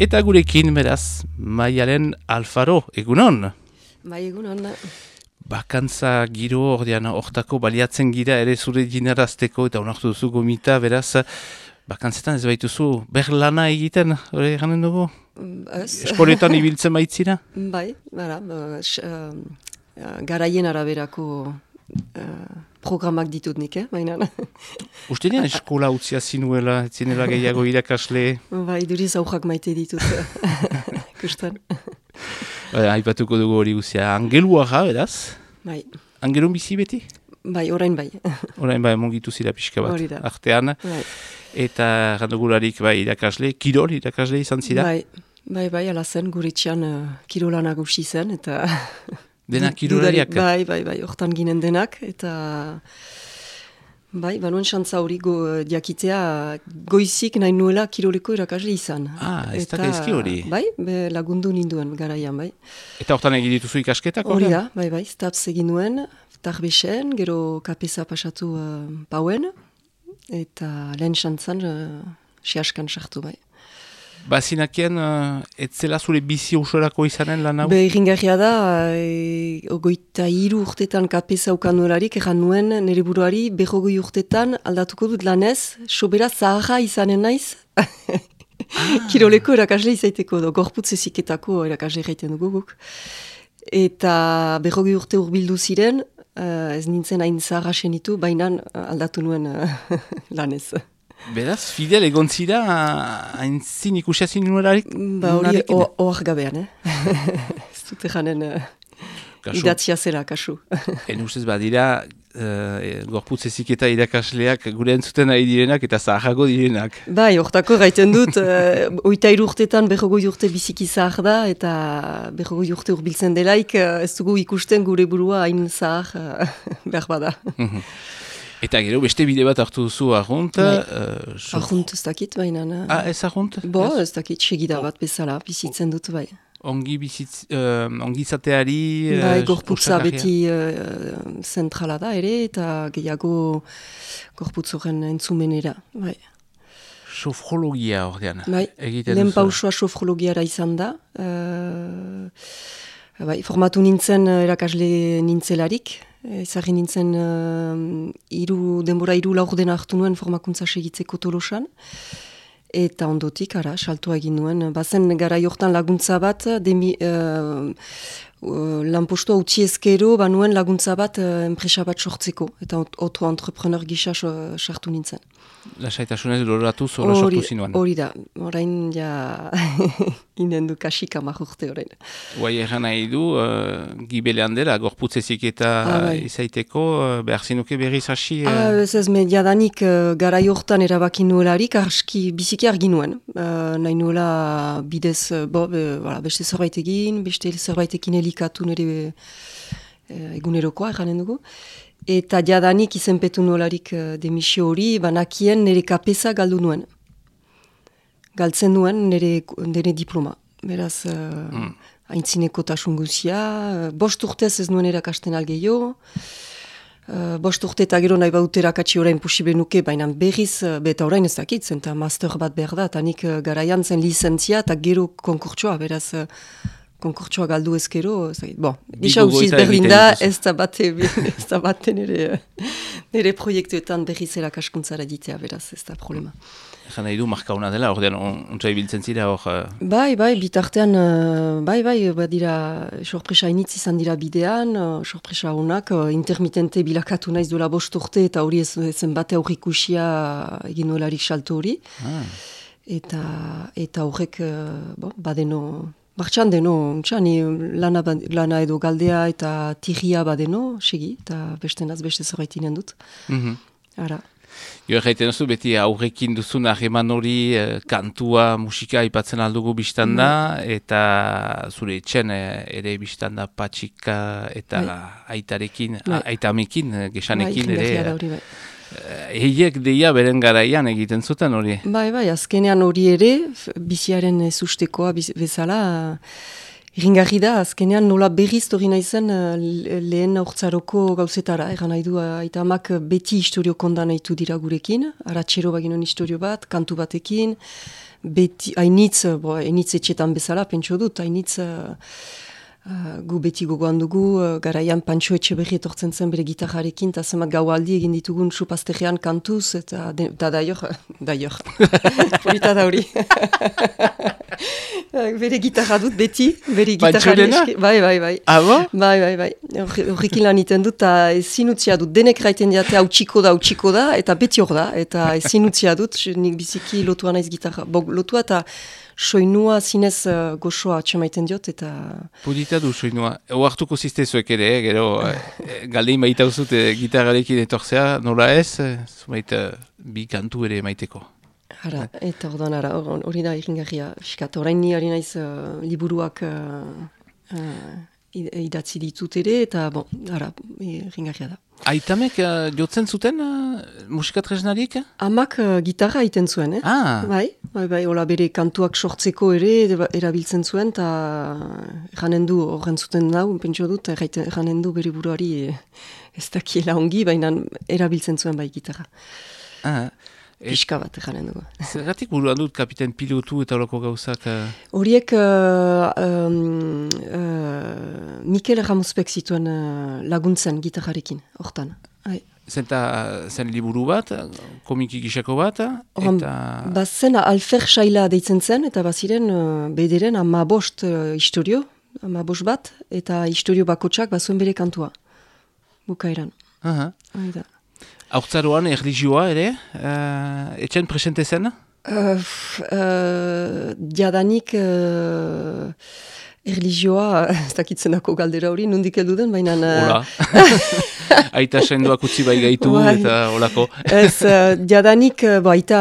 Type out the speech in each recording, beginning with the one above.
Eta gurekin, beraz, Maialen Alfaro, egunon? Bai, egunon. Bakantza giro ordean hortako baliatzen gira ere zure jinarazteko eta onartu duzu gomita, beraz, bakantzetan ez baituzu berlana egiten, hori ganen dugu? Ez. Eskoletan ibiltzen baitzira? Bai, bara, uh, garaien araberako uh, programak ditut nik, eh? baina. Uste nian eskola utzia zinuela, zinela gehiago irakasle? Bai, duriz aujak maite ditut, kustan. Bai, haipatuko dugu hori guzia, angelua ja, beraz? Bai. Angelun bizi beti? Bai, orain bai. Orain bai, mongitu zira pixka bat, Hori da. artean. bai. Eta randogularik bai irakasle, kirol irakasle izan zira? Bai, bai, bai, ala zen, gure txan uh, kirola nagusi zen, eta... Denak dudarik- Bai, bai, bai, hortan ginen denak, eta... Bai, banuen xantza hori go, diakitea goizik nahi nuela kiroleko irakasle izan. Ah, ez da gaizki hori. Bai, be, lagundu ninduen garaian, bai. Eta hortan egin dituzu ikasketak? Hori da, bai, bai, stabs egin nuen, tarbesen, gero kapesa pasatu uh, pauen, eta lehen xantzan uh, siaskan sartu, bai. Bazinakien, uh, ez zela zure bizi usorako izanen lan hau? Be, irringarria da, e, ogoita hiru urtetan kapesa ukanularik, erran nuen nire buruari, berrogoi urtetan aldatuko dut lanez, sobera zaharra izanen naiz, kiroleko erakasle izaiteko, do, gorputz eziketako erakasle egiten dugu guk. Eta berrogei urte urbildu ziren, eh, ez nintzen hain zaharra senitu, baina eh, aldatu nuen eh, lanez. Beraz, fidel egon zira, hain zin ikusia zinularik? Ba hori ohar gabean, eh? ez dute janen uh, Kasu. idatzia zela, kasu. En ustez badira, uh, gorputz eziketa irakasleak gure entzuten ari direnak eta zaharrago direnak. Bai, hortako gaiten dut, uh, oita urtetan berrogoi urte biziki zahar da, eta berrogoi urte urbiltzen delaik, uh, ez dugu ikusten gure burua hain zahar uh, behar bada. Eta gero beste bide bat hartu duzu argunt. Bai. Uh, so- Arrunt ez dakit, baina... uh, Ah, ez argunt? Bo, Ez? ez dakit, segida bat bezala, bizitzen dut, bai. Ongi bizitz, uh, ongi izateari... uh, Bai, gorputza beti uh, zentrala da ere, eta gehiago gorputz horren entzumenera, bai. Sofrologia ordean. Bai, Egiten lehen pausua sofrologiara izan da. Uh, bai, formatu nintzen uh, erakasle nintzelarik. Ezagin nintzen uh, iru, denbora hiru laurdena hartu nuen formakuntza segitzeko tolosan. Eta ondotik, ara, saltua egin nuen. Bazen gara jortan laguntza bat, demi, uh, uh, lanpostua utzi ezkero, banuen laguntza bat uh, enpresa bat sortzeko. Eta auto-entrepreneur gisa sartu nintzen. Lasaitasunez loratu zora sortu zinuan. Hori da, orain ja inen du kasik amak urte orain. Guai erran nahi du, uh, gibelean dela, gorputzezik eta Ah, bai. izaiteko, uh, behar zinuke berriz hasi... uh, Ah, ez ez, mediadanik uh, gara hortan erabaki nuelarik, arski biziki argi nuen. Uh, nahi nuela bidez, uh, bo, be, voilà, beste zerbait egin, beste zerbaitekin elikatu nire uh, egunerokoa, erranen dugu. Eta jadanik izenpetu nolarik uh, demisio hori, banakien nire kapesa galdu nuen. Galtzen nuen nire, nire diploma. Beraz, uh, haintzineko tasun guzia, uh, bost urtez ez nuen erakasten algeio, Uh, bost urte eta gero nahi baut erakatsi orain posible nuke, baina berriz, uh, beta orain ez dakit, zen eta master bat behar da, eta nik uh, garaian zen lizentzia eta gero konkurtsoa, beraz uh, konkurtsoa galdu ezkero, ez dakit. Bon, gisa usiz berdin da, ez da bate, ez da bate nire, nire proiektuetan berriz erakaskuntzara ditea, beraz, ez da problema. Ejan nahi du, marka hona dela, ordean on- ontsa ibiltzen zira hor... uh, Bai, bai, bitartean, uh, bai, bai, badira, sorpresa initz izan dira bidean, uh, sorpresa honak, intermitente bilakatu naiz duela bost urte, eta hori ez, ezen bate aurrikusia egin nuelarik salto hori. ah, Eta, eta horrek, uh, bo, badeno, martxan deno, ontsa, ni lana, ba- lana edo galdea eta tirria badeno, segi, eta beste naz, beste zerbait inen dut. mhm. Ara. Jo, erraiten duzu, beti aurrekin duzun harreman hori, eh, kantua, musika aipatzen aldugu biztan da, eta zure etxen eh, ere biztan da patxika eta aitarekin, Bai. aitamekin, eh, gesanekin bai, ere. hori, bai. Eh, Eiek deia beren garaian egiten zuten hori. Bai, bai, azkenean hori ere, biziaren ez ustekoa biz- bezala, Ringarri da, azkenean nola berriz torri naizen uh, lehen aurtzaroko gauzetara. Egan nahi du, eta amak beti historio kondan nahitu dira gurekin. Aratxero baginon historio bat, kantu batekin. Beti, hainitz, bo, hainitz etxetan bezala, pentsu dut, hainitz... Uh, Uh, gu beti gogoan dugu, uh, garaian Pantxo Etxeberri etortzen zen bere gitarrarekin, eta zemat gau egin ditugun supaztegean kantuz, eta da daior, daior, polita da hori. bere gitarra dut beti, bere gitarra eski, bai, bai, bai. Abo? Bai, bai, bai. Horrekin lan iten dut, eta ezin utzia dut, denek raiten diate hau txiko da, hau txiko da, eta beti hor da, eta ezin utzia dut, nik biziki lotua naiz gitarra. Bo, lotua eta soinua zinez uh, goxoa atxamaiten diot, eta... Pudita du soinua. Oartuko ziste zuek ere, eh, gero, eh, galdein baita uzut eh, gitarrarekin etorzea, nola ez, eh, zumait bi kantu ere maiteko. Hara, eta ordan ara, hori da iringarria, fiskat, orain ni ari naiz uh, liburuak uh, uh, idatzi ditut ere, eta bon, hara, iringarria da. Aitamek uh, jotzen zuten uh, musika tresnarik? Amak uh, gitarra egiten zuen, eh? Ah. Bai, bai, bai, hola bere kantuak sortzeko ere erabiltzen zuen, eta janen du horren zuten dau, pentsio dut, janen du bere buruari eh, ez dakiela ongi, baina erabiltzen zuen bai gitarra. Ah. Piska bat janen dugu. Zergatik buruan dut kapiten pilotu eta horako gauzak? Horiek uh, um, uh, Mikel Ramospek zituen uh, laguntzen gitarrarekin, hortan. Zenta zen liburu bat, komiki gisako bat? Eta... Ba zen alfer saila deitzen zen, eta baziren uh, bederen ama bost uh, historio, ama bost bat, eta historio bakotsak bazuen bere kantua. Bukairan. Aha. Uh Aurtzaroan erlijioa ere, uh, etxen presente zen? Uh, uh, diadanik uh, erlijioa, ez dakitzen dako galdera hori, nondik heldu den, baina... Hola, aita sendoak utzi bai gaitu bai. eta holako. ez, uh, diadanik, uh, aita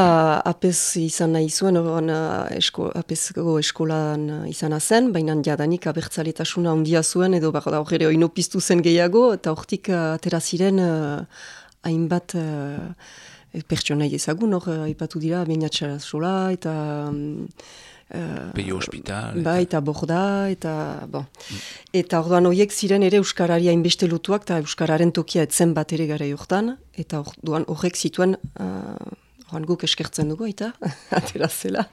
apez izan nahi zuen, oran, uh, esko, apezko eskolan izan zen, baina diadanik abertzaletasuna ondia zuen, edo bako da horre oinopiztu zen gehiago, eta hortik uh, atera ziren hainbat uh, pertsonai ezagun hor, uh, ipatu dira, bainatxara sola, eta... Uh, Peio hospital. Ba, eta borda, eta... Bon. Mm. Eta orduan horiek ziren ere Euskarari hainbeste lotuak, eta Euskararen tokia etzen bat ere gara jortan, eta orduan horrek zituen... Uh, Oran guk eskertzen dugu, eta atera zela.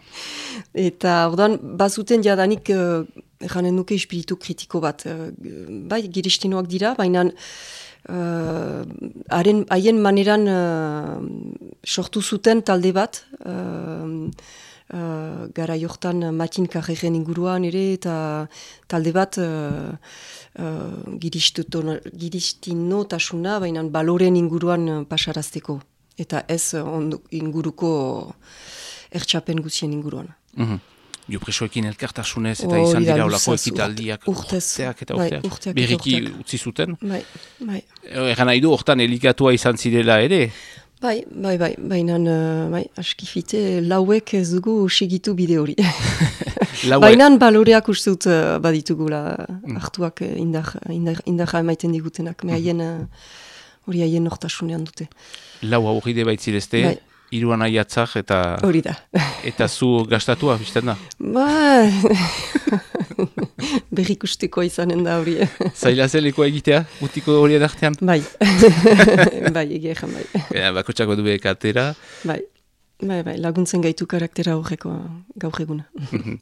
Eta orduan, bazuten jadanik, uh, janen nuke espiritu kritiko bat. Uh, bai, giristinoak dira, baina uh, haien maneran uh, sortu zuten talde bat, uh, uh, gara jortan matin karregen inguruan ere, eta talde bat uh, uh, giristino tasuna, baina baloren inguruan pasarazteko. Eta ez inguruko ertsapen guzien inguruan. Mm jo presoekin elkartasunez eta izan dira olako ekitaldiak urteak eta bai, urteak. Berriki utzi zuten. Bai, bai. Egan nahi du, hortan elikatua izan zirela ere? Bai, bai, bai, baina uh, bai, askifite lauek ez dugu segitu bide hori. baina baloreak uste dut uh, baditugula mm. hartuak indar, indar, indarra emaiten digutenak, me mm. haien hori uh, haien nortasunean dute. Lau aurride baitzilezte? Bai iruan aiatzak eta... Hori da. eta zu gastatua, bizten da? Ba... Berrik usteko izanen da hori. Zaila zeliko egitea, gutiko horien artean? Bai. bai, egia bai. Ja, bako txako du atera. Bai. Bai, bai, laguntzen gaitu karaktera horreko gaur eguna. Mhm.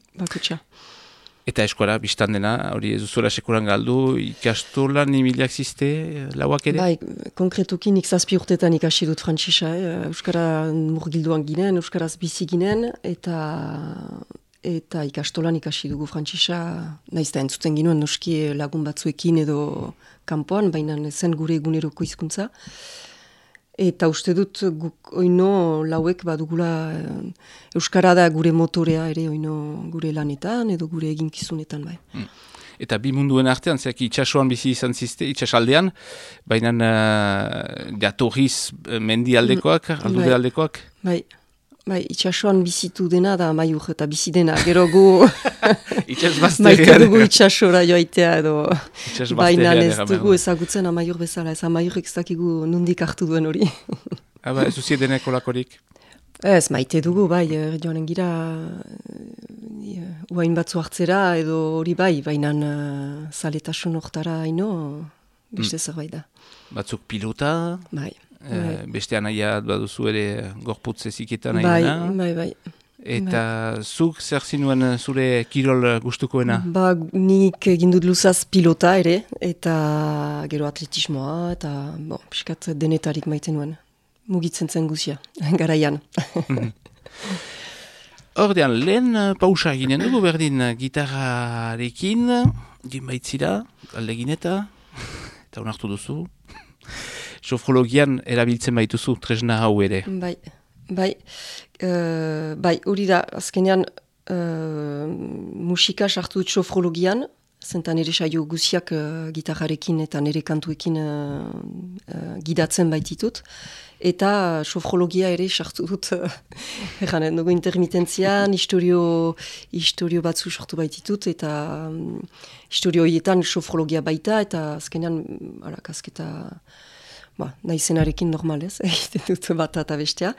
Eta eskora, biztan dena, hori ez duzuela sekuran galdu, ikastolan nimiliak ziste, lauak ere? Bai, konkretuki nik zazpi urtetan ikasi dut frantzisa, eh? Euskara murgilduan ginen, Euskaraz bizi ginen, eta eta ikastolan ikasi dugu frantzisa, nahiz da entzuten ginoen noski lagun batzuekin edo kanpoan, baina zen gure eguneroko hizkuntza. Eta uste dut guk oino lauek badugula eh, Euskara da gure motorea ere oino gure lanetan edo gure eginkizunetan bai. Hmm. Eta bi munduen artean, zeak itxasuan bizi izan ziste, itxasaldean, baina uh, jatorriz eh, mendi aldekoak, mm, aldude bai. aldekoak? Bai. Bai, itxasuan bizitu dena da maiur eta bizi dena, gero gu... Maite dugu itxasora joaitea edo... Baina ez dugu ezagutzen amaiur bezala, ez amaiur ez dakigu nundik hartu duen hori. Aba, ez uzie deneko lakorik? Ez, maite dugu, bai, er, joanen gira, uain batzu hartzera, edo hori bai, baina uh, zaletasun oktara haino, beste mm. zerbait da. Batzuk pilota? Bai. E, beste anaia baduzu ere gorputze ziketan bai, bai, bai. Eta bai. zuk zer zinuen zure kirol gustukoena? Ba, nik egin dut luzaz pilota ere, eta gero atletismoa, eta bon, piskat denetarik maite nuen. Mugitzen zen guzia, garaian. Mhm. Ordean, lehen pausa ginen dugu berdin gitarrarekin, din baitzira, aldegin eta, eta onartu duzu. Sofrologian erabiltzen baituzu, tresna hau ere. Bai, bai, uh, bai, hori da, azkenean uh, musika sartu dut sofrologian, zentan ere saio guziak uh, gitarrarekin eta nire kantuekin uh, uh, gidatzen baititut eta sofrologia ere sartu dut erranen dugu intermitentzian, historio, historio batzu sortu baititut, eta um, historio horietan sofrologia baita, eta azkenean, ala, kasketa, ba, nahi zenarekin normalez, egiten dut bat eta bestea.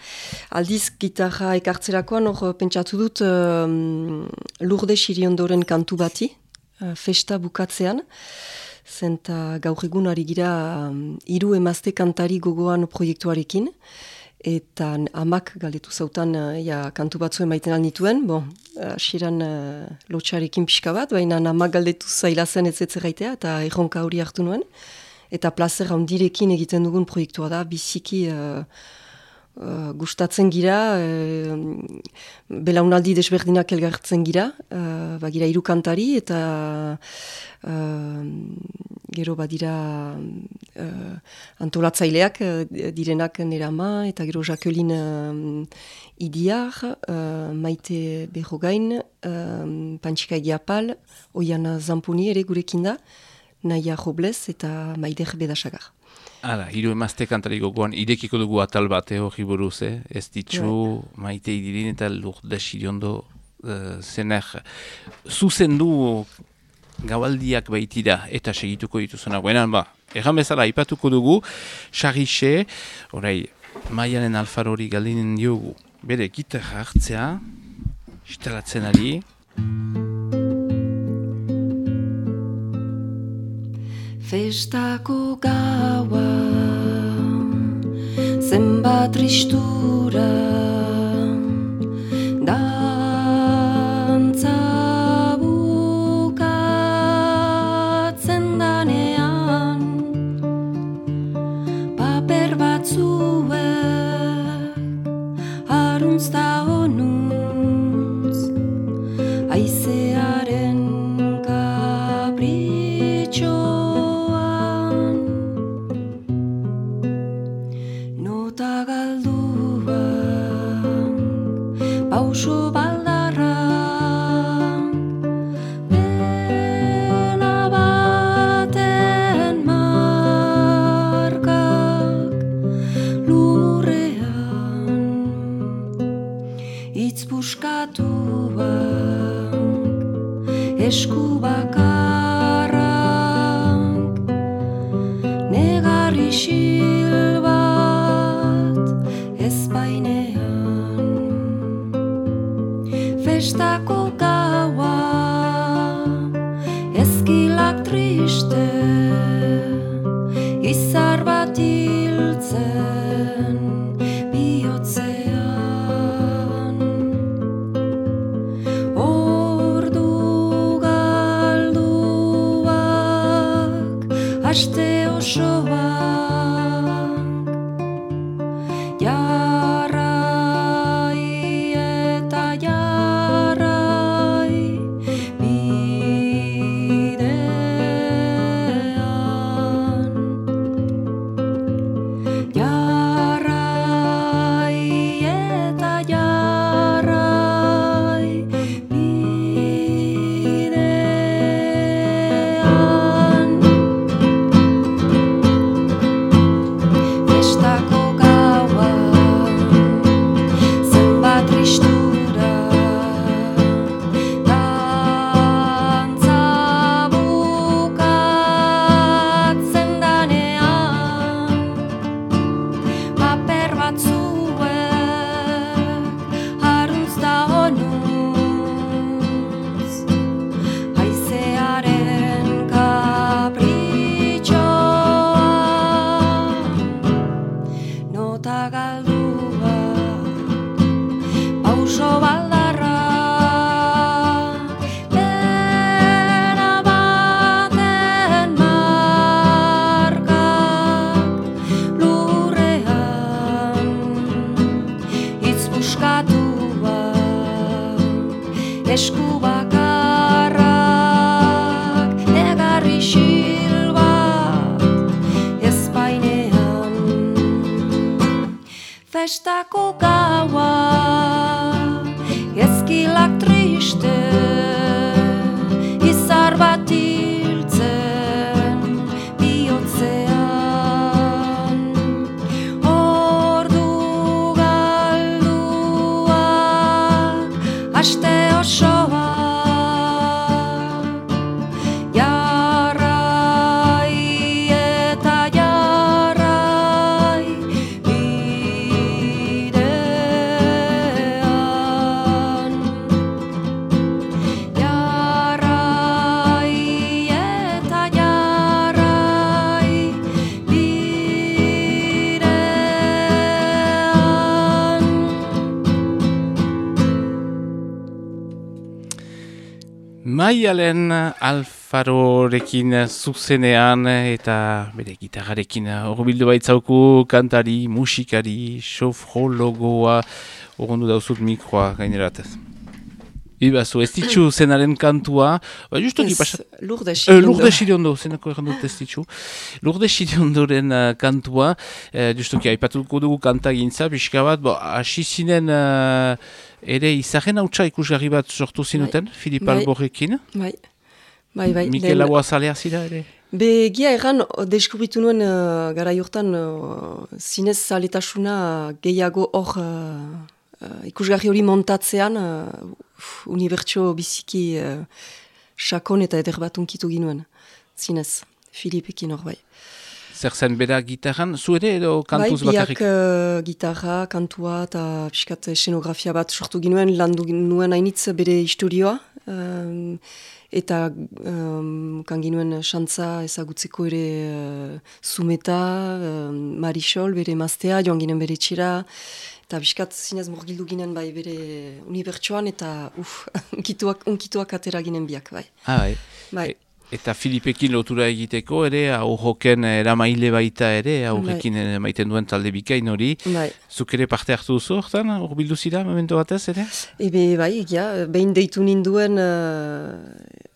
Aldiz, gitarra ekartzerakoan, hor pentsatu dut um, lurde siriondoren kantu bati, uh, festa bukatzean, zenta gaur egun ari gira um, iru emazte kantari gogoan proiektuarekin, eta amak galdetu zautan ja, kantu batzu emaiten alnituen, bon, asiran uh, lotxarekin pixka bat, baina amak galdetu zaila zen ez gaitea, eta erronka hori hartu nuen, eta plazer handirekin egiten dugun proiektua da, biziki... Uh, Uh, gustatzen gira, uh, belaunaldi desberdinak elgartzen gira, uh, bagira iru kantari eta uh, gero badira uh, antolatzaileak direnak nerama eta gero Jacqueline uh, Idiar, uh, Maite Berrogain, uh, Pantsika Egiapal, Oiana Zampuni ere gurekin da, Naia Robles eta Maider Bedasagar. Hala, hiru emazte kantari gogoan, irekiko dugu atal bat eh, hori buruz, eh? ez ditxu, right. maite idirin eta lur desiriondo uh, zener. Zuzen du gaualdiak baitira eta segituko dituzena. Buenan, ba, erran bezala, ipatuko dugu, xarrixe, orai, maianen alfarori galdinen diogu, bere, gitarra hartzea, instalatzen ari, Festako gaua Zenbat tristura Maialen Alfarorekin zuzenean eta bere gitarrarekin horbildu baitzauku kantari, musikari, sofrologoa, horrendu dauzut mikroa gaineratez. Ibazu, ez ditzu zenaren kantua, ba, justuki Ez, pasa... Lurde Eh, Xiriondo. Lurde Xiriondo, zenako erran dut ez ditzu. Lurde Xiriondoren uh, kantua, uh, justuki aipatuko dugu kanta gintza, pixka bat, bo, hasi zinen uh, ere izahen hautsa ikusgarri bat sortu zinuten, Filip Bai. Alborrekin. Bai, bai, bai. Mikel Laboa zalea zira ere? Be, gia erran, deskubritu nuen uh, gara jortan uh, zinez zaletasuna gehiago hor uh, uh, ikusgarri hori montatzean uh, unibertsio biziki uh, sakon eta eder bat unkitu ginuen. Zinez, Filipekin hor bai. Zer zen bera gitarran, zu ere edo kantuz bai, biak bakarrik? uh, gitarra, kantua eta piskat escenografia bat sortu ginuen, landu nuen hainitz bere historioa. Um, eta um, kan ginuen xantza ezagutzeko ere uh, Zumeta, um, Marisol, bere maztea, joan ginen bere txera, eta biskat zinez murgildu ginen bai bere unibertsoan, eta uf, unkituak, unkituak atera ginen biak, bai. Ah, bai. Bai. Eta Filipekin lotura egiteko ere, aurroken eramaile baita ere, aurrekin bai. maiten duen talde bikain hori. Bai. Zuk ere parte hartu duzu hortan, urbildu zira, memento batez ere? Ebe, bai, egia, behin deitu ninduen, uh,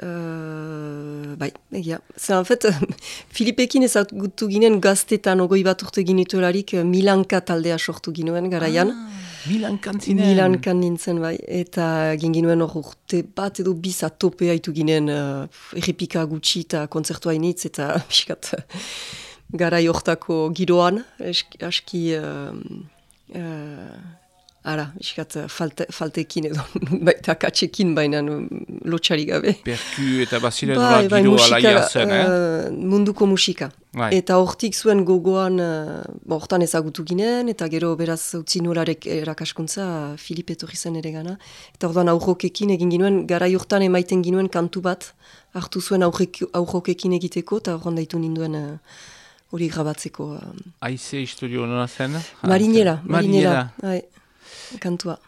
uh, bai, egia. Zer, en fait, Filipekin ezagutu ginen gaztetan ogoi bat urte ginitularik Milanka taldea sortu ginuen garaian. Milan kantzinen. Milankan nintzen, bai. Eta egin ginuen hor urte bat edo biz atope haitu ginen uh, errepika gutxi eta kontzertu hainitz eta pixkat uh, garai hortako giroan, aski... Uh, uh, Ara, iskat, falte, faltekin edo, baita katxekin baina mm, lotxari gabe. Perku eta basilen Bai, bai, giro alaia zen, eh? eh, munduko musika. Bai. Eta hortik zuen gogoan, uh, hortan ezagutu ginen, eta gero beraz utzi nolarek erakaskuntza Filip etorri zen ere gana. Eta orduan aurrokekin egin ginuen, garai hortan emaiten ginuen kantu bat, hartu zuen aurrokekin egiteko, eta horren daitu ninduen eh, hori grabatzeko. Uh, Aize historio nona zen? marinela, Marinela. marinela, bai, kantua.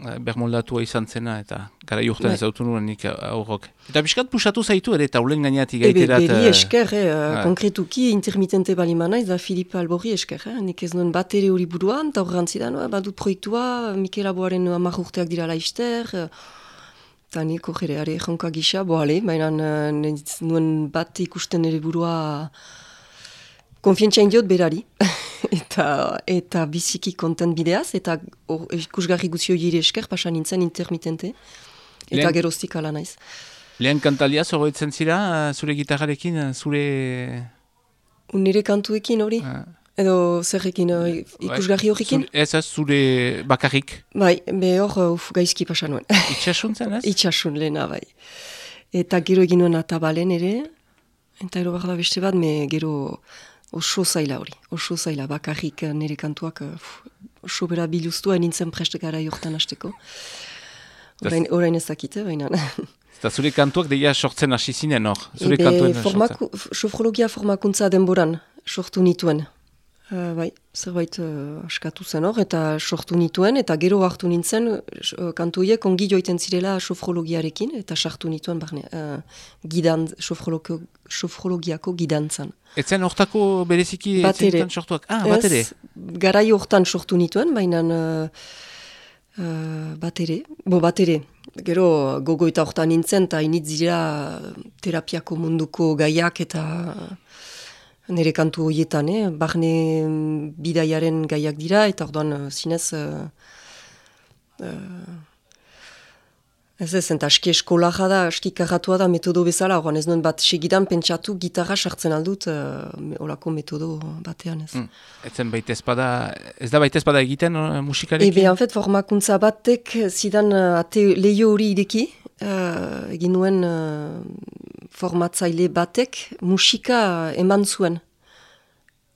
Eh, Bermoldatua izan zena, eta gara urtean Bai. ez autu nuen nik aurrok. Eta biskat pusatu zaitu ere, eta ulen gainatik Ebe, gaiterat... beri eh, esker, eh, bai. konkretuki intermitente balimana, ez da Filipe Alborri esker, eh? nik ez nuen bat ere hori buruan, eta horren zidan, eh, badut proiektua, Mikel Aboaren amak urteak dira laizter, eta nik horre, are, jonka gisa, boale, baina eh, ez nuen bat ikusten ere burua konfientzia indiot berari, eta, eta biziki kontent bideaz, eta hor, ikusgarri guzio jire esker, pasan nintzen intermitente, eta Lehen- geroztik ala naiz. Lehen kantalia zoroetzen zira, eh, zure gitarrarekin, eh, zure... Nire kantuekin hori? eh, Edo zerrekin, uh, ikusgarri horrekin? Ez ez, zure bakarrik. Bai, be hor uh, uf, gaizki pasa nuen. Itxasuntzen ez? Itxasun lehena, bai. Eta gero egin nuen atabalen ere, eta ero behar da beste bat, me gero oso zaila hori. Oso zaila, bakarrik uh, nire kantuak uf, oso bera biluztua nintzen preste gara jortan hasteko. Orain, orain ez dakite, baina... Eta zure kantuak deia sortzen hasi zinen hor. Zure Ebe, kantuen formaku, sofrologia formakuntza denboran sortu nituen. Uh, bai, zerbait uh, askatu zen hor, eta sortu nituen, eta gero hartu nintzen, uh, kantuiek ongi joiten zirela sofrologiarekin, eta sartu nituen barne, uh, gidan, sofrologio, sofrologiako gidantzan. Etzen hortako bereziki Bat ere. zintan sortuak? Ah, bat ere. Garai hortan sortu nituen, baina uh, uh, bat ere, bo bat ere, gero gogoita hortan nintzen, eta initz dira terapiako munduko gaiak eta nire kantu horietan, eh? barne bidaiaren gaiak dira, eta orduan eh, zinez... Uh, uh, Ez ez, eta aski eskolaja da, aski karratua da metodo bezala, oran ez nuen bat segidan pentsatu gitarra sartzen aldut, uh, olako metodo batean ez. Mm. Etzen baita ezpada, ez da baita ezpada egiten uh, musikarekin? Ebe, en fet, formakuntza batek zidan uh, ate lehio hori ideki, uh, egin nuen uh, formatzaile batek musika eman zuen.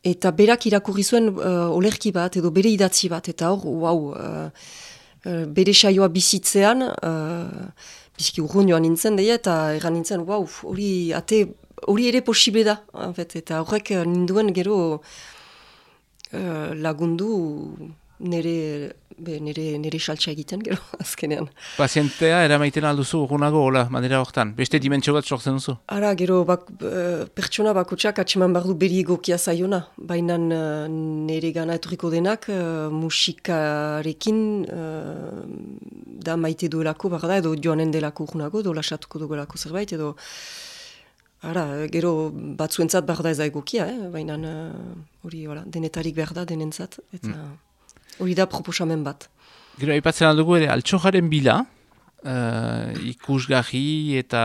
Eta berak irakurri zuen uh, olerki bat, edo bere idatzi bat, eta hor, wow, uh, uh, bere saioa bizitzean, uh, biziki urrun joan nintzen, deia, eta erran nintzen, wow, hori ate, hori ere posible da, en fet, eta horrek uh, ninduen gero uh, lagundu nire, be, nire, nire saltsa egiten gero, azkenean. Pazientea eramaiten alduzu urgunago, hola, manera hortan. Beste dimentsio bat sortzen duzu? Ara, gero, bak, uh, pertsona bakotxak atseman bardu beri egokia zaiona. Baina uh, nire gana etorriko denak uh, musikarekin da maite duelako, barda, edo joanen delako urgunago, edo lasatuko duelako zerbait, edo Ara, gero batzuentzat behar da ez da egokia, eh? baina hori uh, denetarik behar da denentzat, eta... Mm. Hori da proposamen bat. Gero, aipatzen aldugu ere, altxojaren bila, uh, ikusgarri eta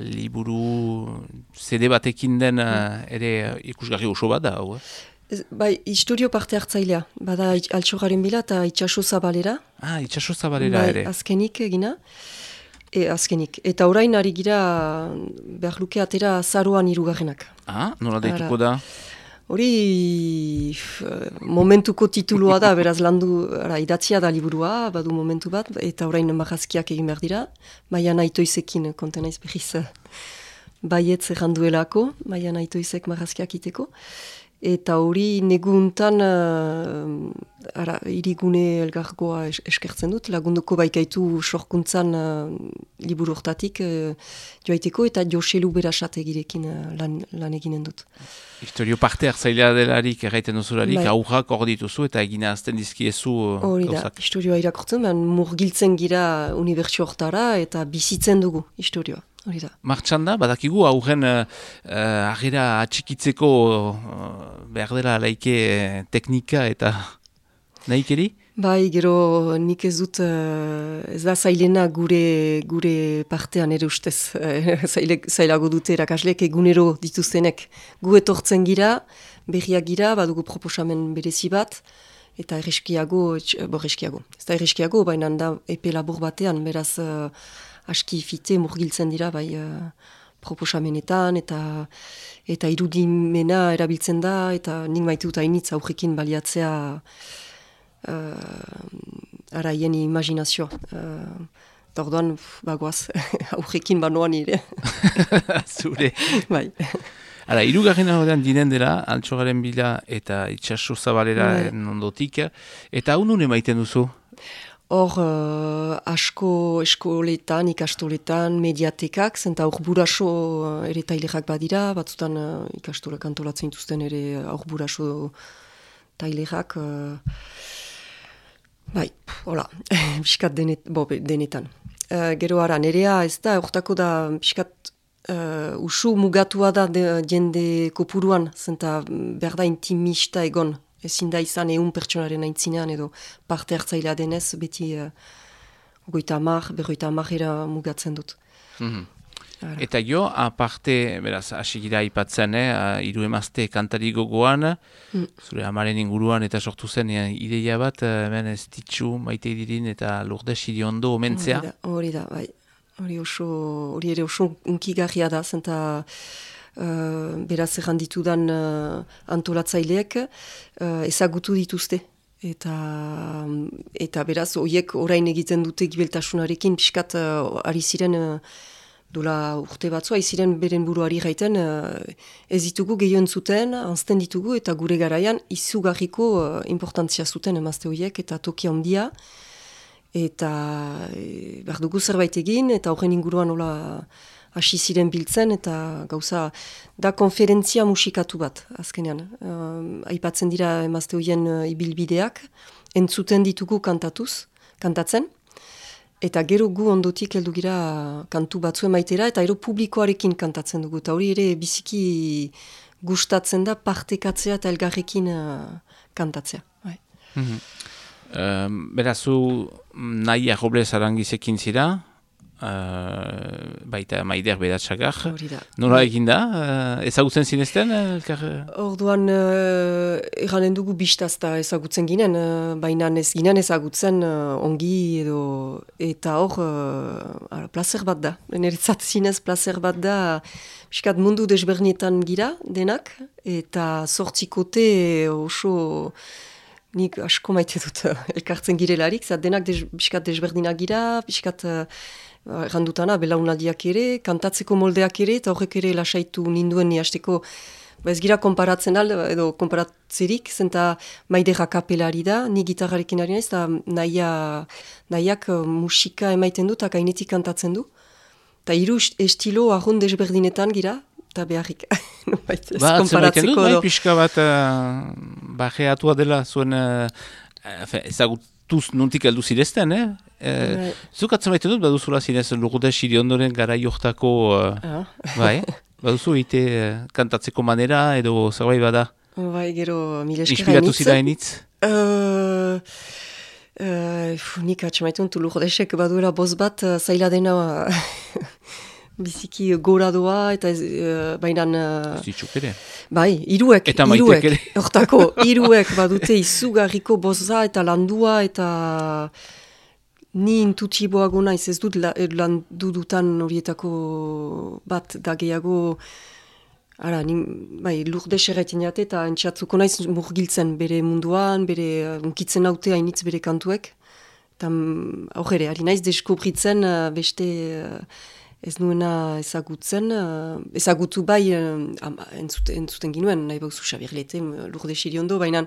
liburu zede batekin den uh, ere ikusgarri oso bat da, hau? Ez, bai, historio parte hartzailea, bada altxojaren bila eta itxaso zabalera. Ah, itxaso zabalera bai, ere. Azkenik egina. E, azkenik. Eta orain ari gira behar luke atera zaroan irugarrenak. Ah, nola deituko da? Hori momentuko titulua da, beraz landu ara, idatzia da liburua, badu momentu bat, eta orain marazkiak egin behar dira. Baina naitoizekin kontenaiz behiz baietz erranduelako, baina naitoizek marazkiak iteko. Eta hori neguntan uh, ara, irigune elgargoa eskertzen dut, lagunduko baikaitu sorkuntzan uh, liburu hortatik uh, joaiteko eta Joselu berasat egirekin uh, lan, lan eginen dut. Historio parte hartzailea delarik erraiten duzularik, bai. aurrak hor dituzu eta egina azten dizkiezu Hori da, historioa irakortzen, ben murgiltzen gira unibertsio hortara eta bizitzen dugu historioa. Hori da. Martxan da, badakigu aurren uh, uh, atxikitzeko uh, behar dela laike teknika eta nahikeri? Bai, gero nik ez dut, uh, ez da zailena gure, gure partean ere ustez. zailago dute erakasleek egunero dituztenek. Gu etortzen gira, berriak gira, badugu proposamen berezi bat, eta erreskiago, bo erreskiago. Ez da erreskiago, baina da epe labur batean, beraz uh, aski fite murgiltzen dira, bai uh, proposamenetan, eta eta irudimena erabiltzen da, eta nik maite dut hainitz aurrekin baliatzea, uh, ara hien imaginazioa. Uh, Orduan, bagoaz, aurrekin banoan nire. Zure. bai. Ara, irugarren horrean dinen dela, altxogaren bila eta itxaso zabalera bai. ondotik, eta hau nune maiten duzu? Hor, uh, asko eskoletan, ikastoletan, mediatekak, zenta hor buraso ere tailerak badira, batzutan uh, ikastolak antolatzen dituzten ere hor buraso tailerak. Uh, Bai, hola, biskat denet, bo, denetan. Uh, gero ara, nerea ez da, ortako da, biskat uh, usu mugatua da de, jende kopuruan, zenta berda intimista egon, ezin da izan egun pertsonaren aintzinean edo parte hartzailea denez, beti uh, goita amar, berroita amarera mugatzen dut. Mm Eta jo, aparte, beraz, asigira ipatzen, eh, iru emazte kantari gogoan, mm. zure amaren inguruan eta sortu zen eh, ideia bat, eh, hemen ez ditxu, maite dirin eta lurde siri ondo omentzea. Hori da, bai. Hori oso, hori ere oso unkigarria da, zenta uh, beraz erranditu dan uh, antolatzaileek uh, ezagutu dituzte. Eta, eta beraz, horiek orain egiten dute gibeltasunarekin, piskat uh, ari ziren Dula urte batzua, iziren beren buruari gaiten, uh, ez ditugu gehioen zuten, anzten ditugu, eta gure garaian izugarriko uh, importantzia zuten emazte horiek, eta tokia handia. Eta e, behar dugu zerbait egin, eta horren inguruan hola hasi ziren biltzen, eta gauza da konferentzia musikatu bat, azkenean. Uh, aipatzen dira emazte horien uh, ibilbideak, entzuten ditugu kantatuz, kantatzen, Eta gero gu ondotik heldu gira kantu batzu emaitera, eta ero publikoarekin kantatzen dugu. Eta hori ere biziki gustatzen da partekatzea eta elgarrekin uh, kantatzea. Bai. Um, beraz, zu nahi Robles arangizekin zira, uh, baita maider da. Nola egin da? Uh, ezagutzen zinezten? Elkar, Orduan, uh, eranen dugu bistazta ezagutzen ginen, uh, baina ez ginen ezagutzen uh, ongi edo eta hor uh, placer bat da. Niretzat zinez placer bat da, biskat mundu desbernietan gira denak, eta sortzikote oso nik asko maite dut uh, elkartzen girelarik, zat denak des, biskat desberdinak gira, biskat uh, errandutana belaunaldiak ere, kantatzeko moldeak ere, eta horrek ere lasaitu ninduen niasteko ba ez gira konparatzen al, edo konparatzerik, zenta maidera kapelari da, ni gitarrarekin ari naiz, eta naia, nahiak uh, musika emaiten du, eta kainetik kantatzen du. Eta hiru est- estilo ahon desberdinetan gira, eta beharrik. Nonbait, ez Ba, zenbaiten dut, konparatzeko bai, edo. pixka bat uh, bajeatua dela zuen uh, uh, ezagutuz nuntik heldu zirezten, eh? Uh, Bai. zuk atzemaiten dut, baduzula zinez Lourdes Siriondoren gara johtako, uh, Ah, bai, baduzu ite uh, kantatzeko manera edo zerbait bada, bai, gero mile esker inspiratu zira enitz? Uh, uh, nik atxemaitun tu lurdesek baduela boz bat zaila dena biziki gora doa eta ez, uh, bainan uh, Zitzuk ere. bai, iruek, Eta iruek, ere. hortako, iruek badute izugarriko boza eta landua eta ni intutiboago naiz ez dut la, eh, landu dutan horietako bat da gehiago Ara, ni, bai, lurde serretin jate eta entxatzuko naiz murgiltzen bere munduan, bere unkitzen haute hainitz bere kantuek. Eta mm, aurre, ari naiz deskubritzen uh, beste uh, ez nuena ezagutzen, uh, ezagutu bai uh, ama, entzute, entzuten ginuen, nahi bauzu Xabirlete, lurde siriondo, baina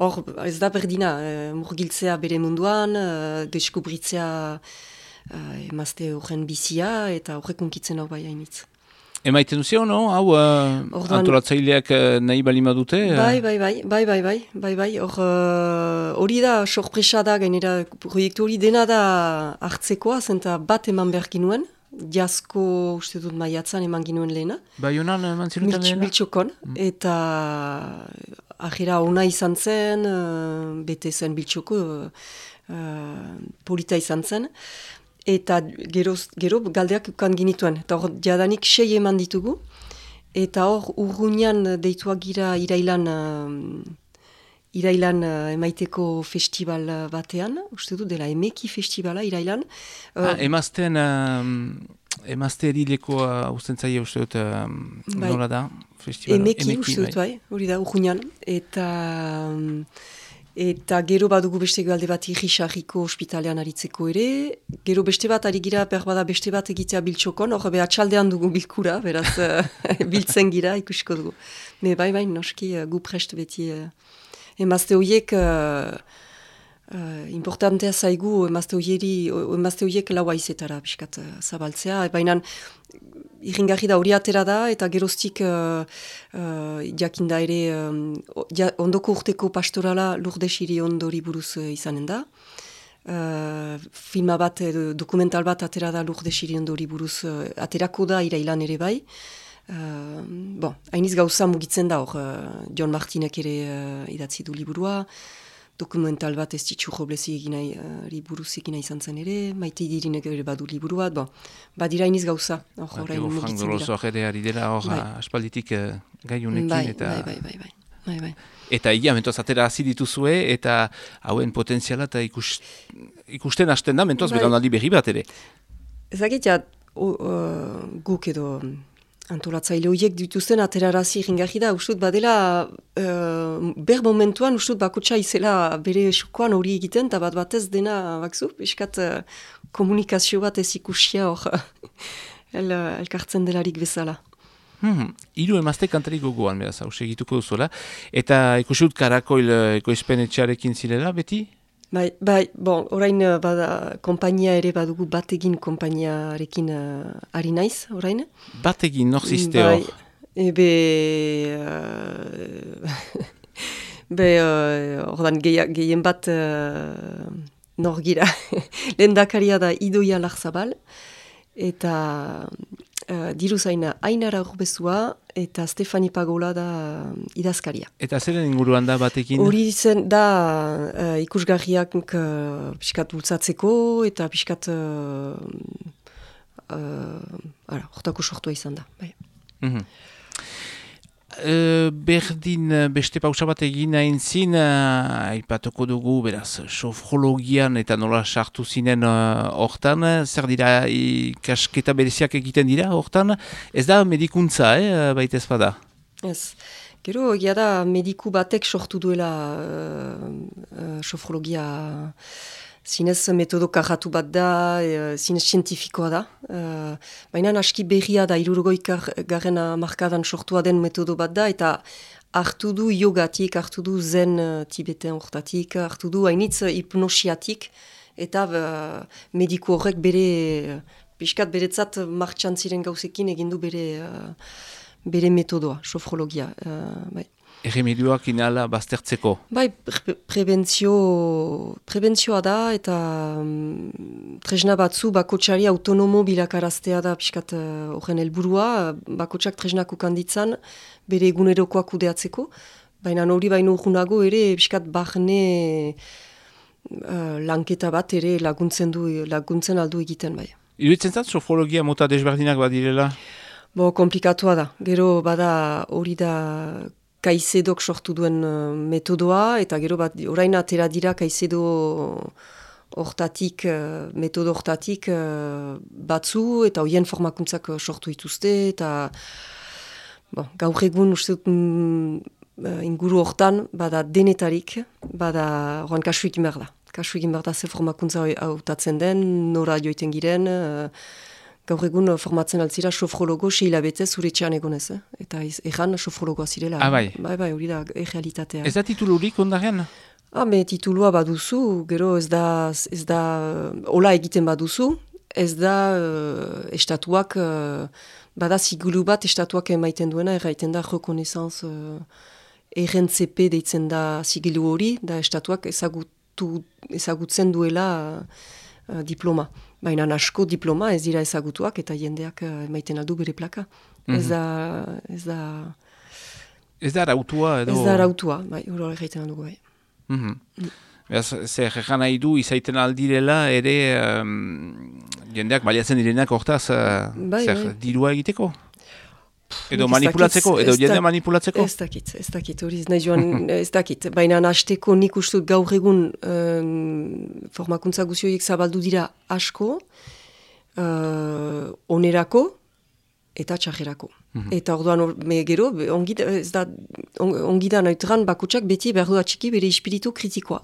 hor ez da berdina, uh, murgiltzea bere munduan, uh, deskubritzea uh, emazte horren bizia eta horrek unkitzen hau bai hainitz. Emaiten duzio, no? Hau, uh, Orduan- antolatzaileak uh, nahi balima dute? uh, Bai, bai, bai, bai, bai, bai, bai, bai, hor, uh, hori da, sorpresa da, gainera, proiektu hori dena da hartzekoa, zenta bat eman behar ginuen, jasko, uste dut maiatzan eman ginuen lehena, Bai honan eman zinuten Miltx- lehena? Miltxokon, eta ahira ona izan zen, uh, bete zen biltxoko, uh, uh, polita izan zen, eta gero, gero galdeak ukan ginituen, eta hor jadanik sei eman ditugu, eta hor urruñan deituak gira irailan, uh, irailan uh, emaiteko festival uh, batean, uste dut dela emeki festivala irailan, Ah, emazten, um, emazte erilekoa usten zaie uste dut, um, Bai. nola da? Festivala? Emeki, uste dut, bai, hori da, urruñan. Eta, eta gero badugu beste galde bat irrisarriko ospitalean aritzeko ere. Gero beste bat ari gira, behar bada beste bat egitea biltxokon, hor beha txaldean dugu bilkura, beraz eh, biltzen gira ikusiko dugu. Me bai, bai, noski eh, gu prest beti eh, emazte horiek... eh, Uh, importantea zaigu emazte hoiek lau aizetara pixkat uh, zabaltzea, baina irringarri da hori atera da, eta geroztik uh, uh, jakinda ere um, ja, ondoko urteko pastorala lurde siri ondori buruz uh, izanen da. Uh, filma bat, dokumental bat atera da lurde siri ondori buruz uh, aterako da irailan ere bai. Uh, bon, hainiz gauza mugitzen da hor, uh, John Martinek ere uh, idatzi du liburua, dokumental bat ez ditxu joblezi eginai, uh, buruz egina izan zen ere, maite dirinek ere badu liburu bat, bon, badira iniz gauza, hor Ba, gero Frank mugitzen dira. Doloso ere ari dela hor Bai. aspalditik uh, gai honekin Bai, eta... bai, bai, bai, bai, bai, bai. Eta ia, mentoz, atera hasi dituzue, eta hauen potentziala eta ikus, ikusten hasten da, mentoz, Bai. belaunaldi berri bat ere. Ja, o, uh, guk edo antolatzaile horiek dituzten aterarazi ringarri da, ustut badela uh, ber momentuan ustut bakotxa izela bere sukoan hori egiten, eta bat batez dena bakzu, eskat uh, komunikazio bat ez ikusia hor el, elkartzen delarik bezala. Hmm, hiru emazte kantarik gogoan, beraz, hau segituko duzuela. Eta ikusi dut karakoil eh, ekoizpen etxearekin zirela, beti? Bai, bai, bon, orain uh, bada kompainia ere badugu bategin konpainiarekin uh, ari naiz, orain. Bat egin, nor ziste Bai, hor? ebe... Uh, be, uh, ordan gehien bat uh, nor gira. Lehendakaria da Idoia Larzabal, eta uh, diru zaina Ainara Urbezua, eta Stefani Pagola da uh, idazkaria. Eta zeren inguruan da batekin? Hori zen da uh, ikusgarriak uh, pixkat bultzatzeko, eta pixkat uh, uh, ara, sortua izan da. Bai. Mhm. E, berdin eh, beste pausa bat egin hain zin, uh, aipatuko dugu, beraz, sofrologian eta nola sartu zinen hortan, zer dira ikasketa bereziak egiten dira hortan, ez da medikuntza, eh, baita ez bada? Ez. Gero, egia da, mediku batek sortu duela uh, uh, sofrologia zinez metodo karratu bat da, e, zinez zientifikoa da. E, Baina aski berria da, irurgoik garen markadan sortua den metodo bat da, eta hartu du yogatik, hartu du zen uh, tibeten hortatik, hartu du hainitz hipnosiatik, eta uh, mediku horrek bere, piskat beretzat martxan ziren gauzekin egindu bere, uh, bere metodoa, sofrologia. Uh, bai. Erremedioak inala baztertzeko? Bai, pre prebentzio, prebentzioa da eta um, tresna batzu bakotxari autonomo bilakaraztea da piskat horren uh, helburua, bakotxak tresnak ukanditzan bere egunerokoak kudeatzeko, baina hori baino urgunago ere piskat barne uh, lanketa bat ere laguntzen du laguntzen aldu egiten bai. Iruditzen zat, sofologia mota desberdinak badirela? Bo, komplikatua da. Gero bada hori da kaizedok sortu duen uh, metodoa, eta gero bat orain atera dira kaizedo hortatik, uh, metodo hortatik uh, batzu, eta hoien formakuntzak sortu ituzte, eta bon, gaur egun uste dut mm, inguru hortan, bada denetarik, bada oran kasu egin behar da. Kasu egin behar da ze formakuntza hautatzen den, nora joiten giren, gaur egun uh, formatzen altzira sofrologo hilabete zure txan egonez, eh? eta erran sofrologoa zirela. Ah, bai. Bai, bai, hori da, e-realitatea. Ez da titulurik ondaren? Ah, me titulua baduzu, gero ez da, ez da, hola egiten baduzu, ez da uh, estatuak, uh, bada zigulu bat estatuak emaiten duena, erraiten da rekonesanz uh, RNCP deitzen da zigilu hori, da estatuak ezagutu, ezagutzen duela uh, diploma. Baina asko diploma ez dira ezagutuak eta jendeak uh, emaiten aldu bere plaka. Ez Mhm. da... Ez da... Ez da arautua edo... Ez da arautua, bai, hori egiten aldugu bai. Mhm. Beraz, zer jejan nahi du izaiten aldirela ere um, jendeak baliatzen direnak hortaz uh, Bai, zer bai. dirua egiteko? Edo manipulatzeko, edo jende manipulatzeko? Ez dakit, ez dakit, hori ez nahi joan, ez dakit. Baina hasteko nik uste dut gaur egun um, formakuntza guzioiek zabaldu dira asko, uh, onerako eta txajerako. Eta orduan, or, me gero, ongi ez da, on, ongi da neutran bakutsak beti behar du atxiki bere espiritu kritikoa.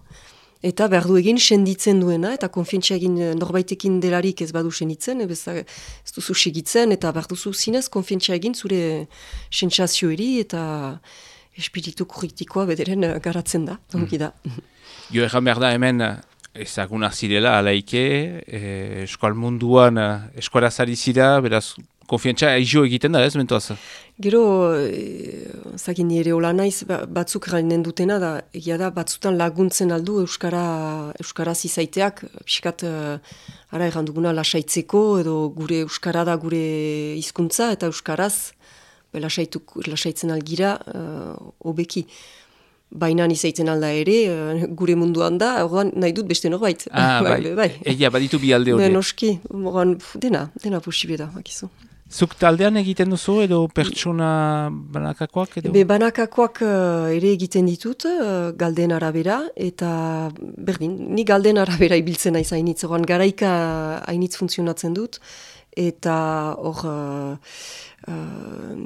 Eta behar du egin senditzen duena, eta konfientzia egin eh, norbaitekin delarik ez badu senditzen, ez, ez duzu segitzen, eta behar duzu zinez konfientzia egin zure sentsazioeri, eta espiritu kritikoa bederen eh, garatzen da, ongi da. Jo, egan behar da hemen eh, ezagunak zirela, alaike, e, eskual munduan eh, eskualaz ari zira, beraz, konfiantza aizo egiten da, ez, mentoaz? Gero, e, zakin nire hola naiz, ba- batzuk gainen dutena, da, egia da, batzutan laguntzen aldu Euskara, Euskaraz izaiteak, pixkat, uh, ara erranduguna lasaitzeko, edo gure Euskara da gure hizkuntza eta Euskaraz, be, lasaituk, lasaitzen algira, uh, obeki. Baina izaiten alda ere, eh, gure munduan da, orduan nahi dut beste norbait. Ah, bai, bai. egia, baditu bi alde hori. noski, pf, dena, dena posible da, bakizu. Zuk taldean egiten duzu, edo pertsona banakakoak, edo? Be banakakoak eh, ere egiten ditut, uh, galden arabera, eta berdin, ni galden arabera ibiltzen naiz hainitz, oran garaika hainitz funtzionatzen dut, eta hor, uh, uh,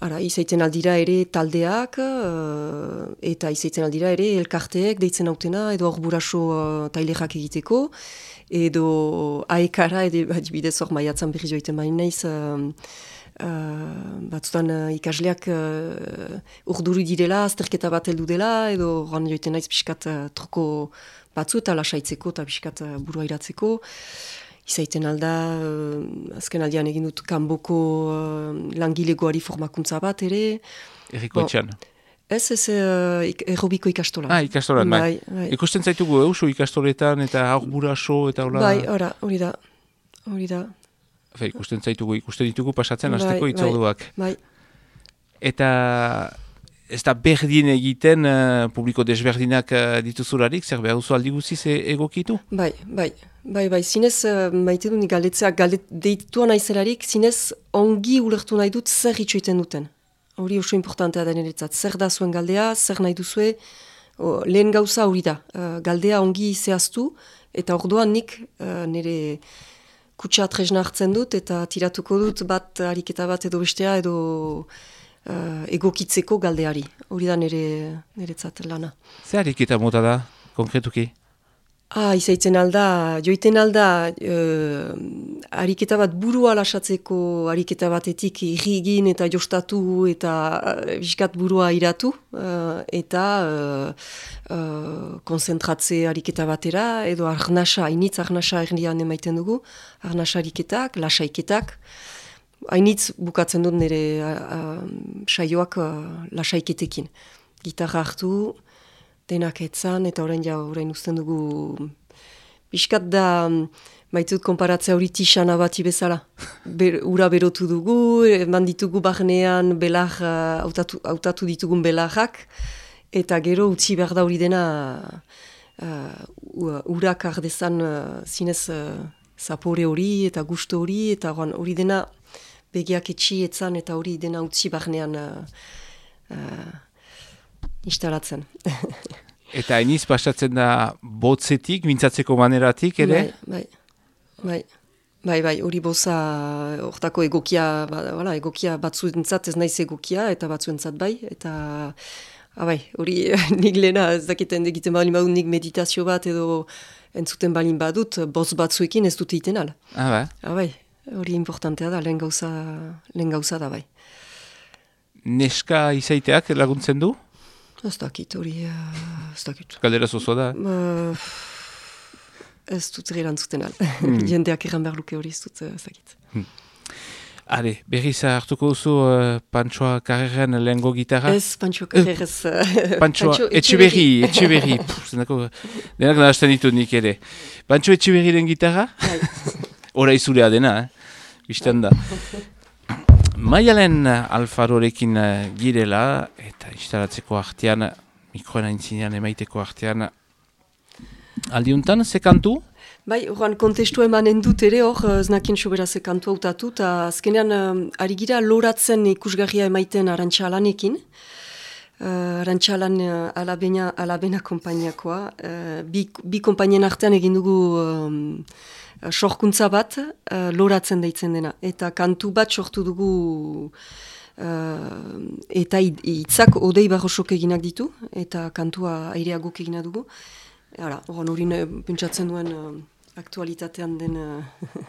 ara, izaiten aldira ere taldeak, uh, eta izaiten aldira ere elkarteek deitzen hautena, edo hor buraso uh, tailerak egiteko, edo aekara, edo adibidez hor maiatzan berri joiten bain naiz, uh, Uh, batzutan uh, ikasleak uh, urduri direla, azterketa bat heldu dela, edo ran joiten naiz pixkat uh, troko batzu eta lasaitzeko eta pixkat uh, burua iratzeko. Izaiten alda, uh, azken aldian egin dut kanboko uh, langilegoari formakuntza bat ere. Erriko Bo, etxean. Ez, ez uh, ik- errobiko ikastolan. Ah, ikastolan, bai. bai. bai. Ikusten zaitugu eusu ikastoletan eta aur buraso eta hola... Bai, ora, hori da. Hori da. Fe, ikusten zaitugu, ikusten ditugu pasatzen Bai, hasteko bai. itzorduak. Bai, Eta ez da berdin egiten eh, publiko desberdinak uh, dituzularik, zer behar duzu aldi guziz e- egokitu? bai, bai. Bai, bai, zinez, uh, maite dut nik galdetzea, galdet, deitua naizelarik, zinez ongi ulertu nahi dut zer itxoiten duten. Hori oso importantea da niretzat. Zer da zuen galdea, zer nahi duzue, o, lehen gauza hori da. Uh, galdea ongi zehaztu, eta orduan nik uh, nire kutsa tresna hartzen dut, eta tiratuko dut bat ariketa bat edo bestea edo uh, egokitzeko galdeari. Hori da nire, niretzat lana. Zer ariketa mota da, konkretuki? Ah, izaitzen alda, joiten alda, uh, ariketa bat burua lasatzeko ariketa batetik irrigin eta jostatu eta biskat burua iratu, uh, eta uh, konzentratze ariketa batera, edo arnasa, hainitz arnasa erdian emaiten dugu, arnasa ariketak, lasaiketak, hainitz bukatzen dut nire saioak lasaiketekin. Gitarra hartu, denak etzan, eta orain ja, orain usten dugu, biskat da, maitut konparatzea hori tixana bati bezala. Ber, ura berotu dugu, eman ditugu barnean belar, uh, hautatu, hautatu ditugun belarrak, eta gero utzi behar da hori dena uh, urak ardezan uh, zinez uh, zapore hori eta gusto hori, eta hori dena begiak etxi etzan eta hori dena utzi barnean uh, uh, instalatzen. Eta hainiz pasatzen da botzetik, mintzatzeko maneratik ere? Bai, bai, bai. Bai, bai, hori boza, hortako egokia, ba, wala, egokia batzuentzat ez naiz egokia, eta batzuentzat bai, eta, ah, bai, hori nik lehena ez dakiten egiten balin badut nik meditazio bat edo entzuten balin badut, boz batzuekin ez dute iten ala. Ah, bai. Ah, bai, hori importantea da, lehen gauza, lehen gauza da, bai. Neska izaiteak laguntzen du? Ez dakit, hori, uh, ez dakit. Galdera zozoa da. Uh, ez dut erantzuten al. Jendeak eran behar luke hori ez dut, ez dakit. Are, berriz hartuko duzu uh, Pantsoa Karreren lehengo gitarra? Ez, Pantxo Carreras. Uh, Pantsoa, etxeberri, etxeberri. Pff, zenako, denak nahazten ditut nik ere. Pantsoa etxeberriren gitarra? Hora izurea dena, eh? Bistan da. Maialen Alfarorekin eh, girela, eta instalatzeko artean, mikroen aintzinean emaiteko artean, aldiuntan, ze kantu? Bai, horan kontestu emanen dut ere hor, eh, ez nakien sobera ze kantu hautatu, eta azkenean uh, ari gira loratzen ikusgarria emaiten arantxalanekin. Uh, arantxalan uh, alabena, alabena kompainiakoa. Uh, bi, bi kompainien artean egin dugu um, sorkuntza bat uh, loratzen deitzen dena. Eta kantu bat sortu dugu uh, eta hi- hitzak odei barrosok eginak ditu, eta kantua airea guk egina dugu. Hala, horan pentsatzen duen uh, aktualitatean den uh,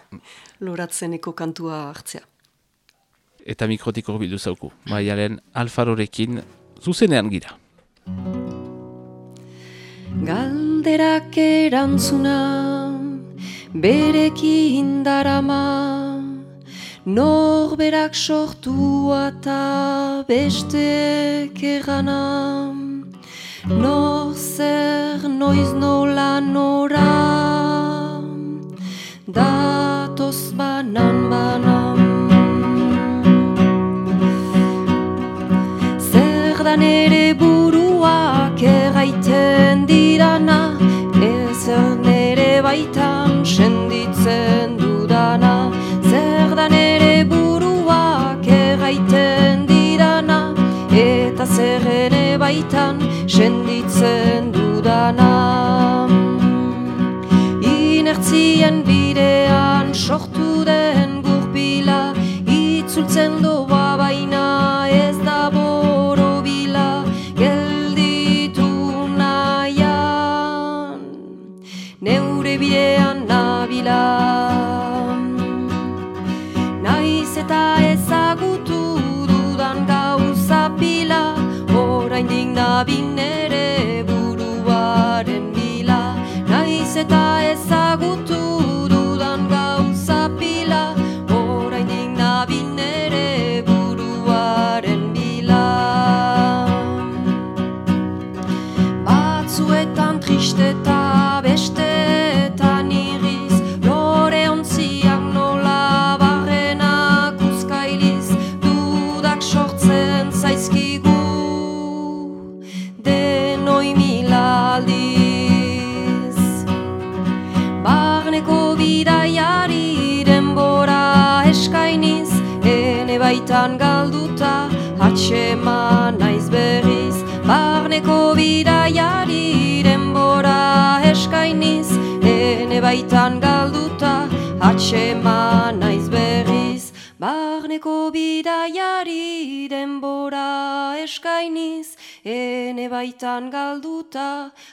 loratzeneko kantua hartzea. Eta mikrotik horbildu zauku. Maialen Alfarorekin zuzenean gira. Galderak erantzuna berekin darama Norberak sortua eta bestek egana Nor zer noiz nola nora Datoz banan banan senditzen dudana Zer da nere buruak erraiten dirana Eta zer ere baitan senditzen dudana. Inertzien bidean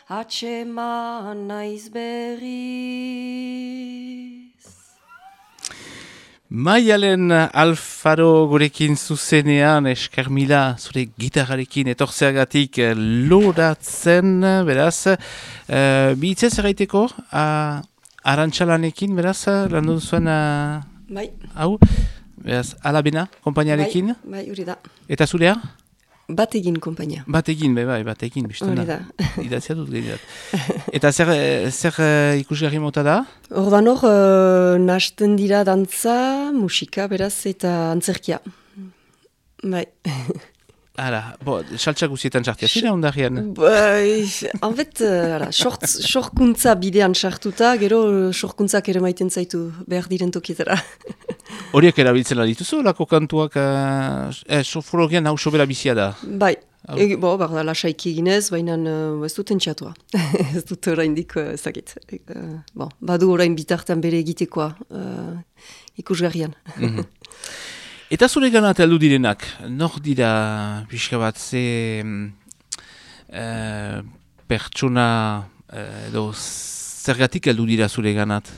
atxema naiz berriz. Maialen Alfaro gurekin zuzenean eskarmila zure gitarrarekin etortzeagatik eh, loratzen, beraz. Uh, Bihitzez erraiteko, uh, arantxalanekin, beraz, landu zuen uh, Bai, hau, beraz, alabena, kompainiarekin, bai, hori da. eta zurea? Bat egin kompainia. Bat egin, bai, bai, bat egin, biztana. Hori da. Idatzia dut gehiagat. Eta zer, eh, zer uh, ikusgarri mota da? Ordan hor, uh, nasten dira dantza, musika, beraz, eta antzerkia. Bai. Hala, bo, saltsak guzietan txartia, zira ondarrian? Bai, hanbet, uh, sortz, sorkuntza bidean sartuta, gero uh, sorkuntzak ere maiten zaitu behar diren tokietara. Horiek erabiltzen dituzu, lako kantuak, uh, eh, sofologian hau sobera bizia da. bai, Hau. e, bo, behar da, lasaiki eginez, baina uh, ez dut entxatua. ez dut oraindik uh, ezagit. Uh, bon, badu orain bitartean bere egitekoa uh, ikusgarrian. Mhm. Eta zure ganat heldu direnak, nor dira pixka bat ze mm, eh, pertsona eh, edo zergatik heldu dira zure ganat?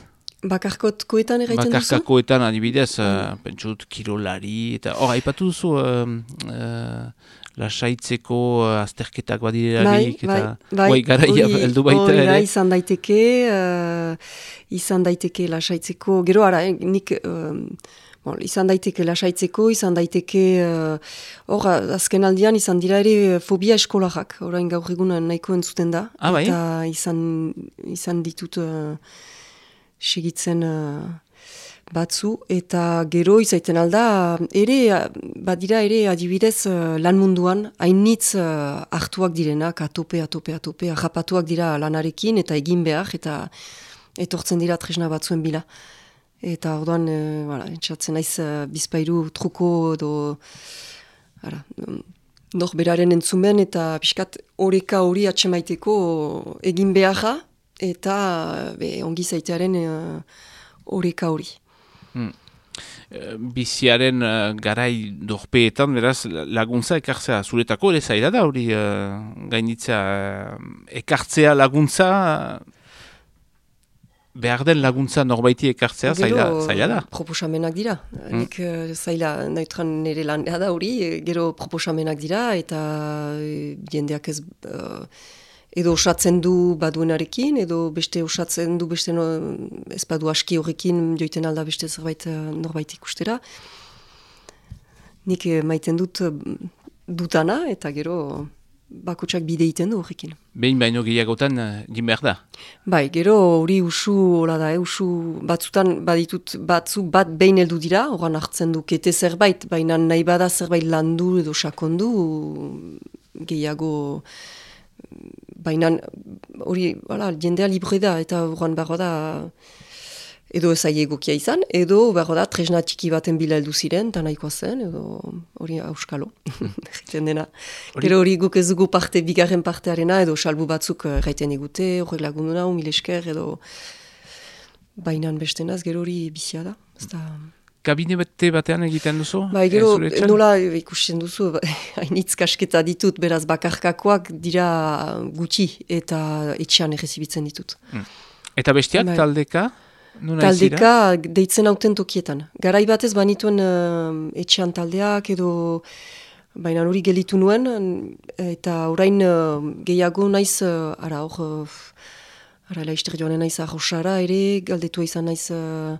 Bakarkotkoetan erraiten duzu? Bakarkakoetan adibidez, uh, pentsut kirolari, eta hor, aipatu duzu uh, uh, lasaitzeko uh, azterketak badirelarik, eta guai garaia hori- heldu baita ere. izan daiteke, uh, izan daiteke lasaitzeko, gero ara, eh, nik, um, bon, izan daiteke lasaitzeko, izan daiteke, uh, hor, azken aldian izan dira ere uh, fobia eskolajak, orain gaur egun nahiko entzuten da, Ah, bai? eta izan, izan ditut uh, segitzen uh, batzu, eta gero izaiten alda, ere, uh, badira ere adibidez uh, lan munduan, hainitz uh, hartuak direnak, atope, atope, atope, ahapatuak dira lanarekin, eta egin behar, eta etortzen dira tresna batzuen bila. Eta orduan, uh, voilà, entzatzen naiz uh, bizpairu truko edo, ara, um, nor beraren entzumen, eta pixkat oreka hori atxemaiteko egin beharra, eta be, ongi zaitearen uh, oreka hori. Eh, biziaren eh, garai dorpeetan, beraz, laguntza ekartzea zuretako ere zaila da hori uh, gainitza eh, ekartzea laguntza behar den laguntza norbaiti ekartzea zaila, zaila da. Proposamenak dira. Nik eh, zaila naitran nire lan da hori, gero proposamenak dira, eta eh, jendeak ez eh, edo osatzen du baduenarekin, edo beste osatzen du beste no, ez badu aski horrekin joiten alda beste zerbait norbait ikustera. Nik maiten dut dutana, eta gero bakotsak bide egiten du horrekin. Behin baino gehiagotan uh, gin behar da. Bai, gero hori usu, hola da, eh, usu batzutan baditut batzu bat behin heldu dira, horan hartzen du kete zerbait, baina nahi bada zerbait landu edo sakondu gehiago baina hori, hala, jendea libre da, eta horan barro da edo ezai egokia izan, edo barro da tresna txiki baten bila heldu ziren, eta nahikoa zen, edo hori auskalo, egiten dena. Gero hori guk ez dugu parte, bigarren partearena, edo salbu batzuk eh, gaiten egute, horrek lagundu nau, mil esker, edo bainan bestenaz, gero hori bizia da. Ez da... Kabinete batean egiten duzu? Bai, Eh, gero, etxean? nola ikusten duzu, ba, hainitz kasketa ditut, beraz bakarkakoak dira gutxi, eta etxean errezibitzen ditut. Eta bestiak Bai. taldeka? Taldeka deitzen hauten tokietan. Garai batez banituen eh, etxean taldeak edo baina hori gelitu nuen eta orain eh, gehiago naiz uh, ara hor uh, ara laizter joanen naiz arrosara ere galdetua izan naiz uh,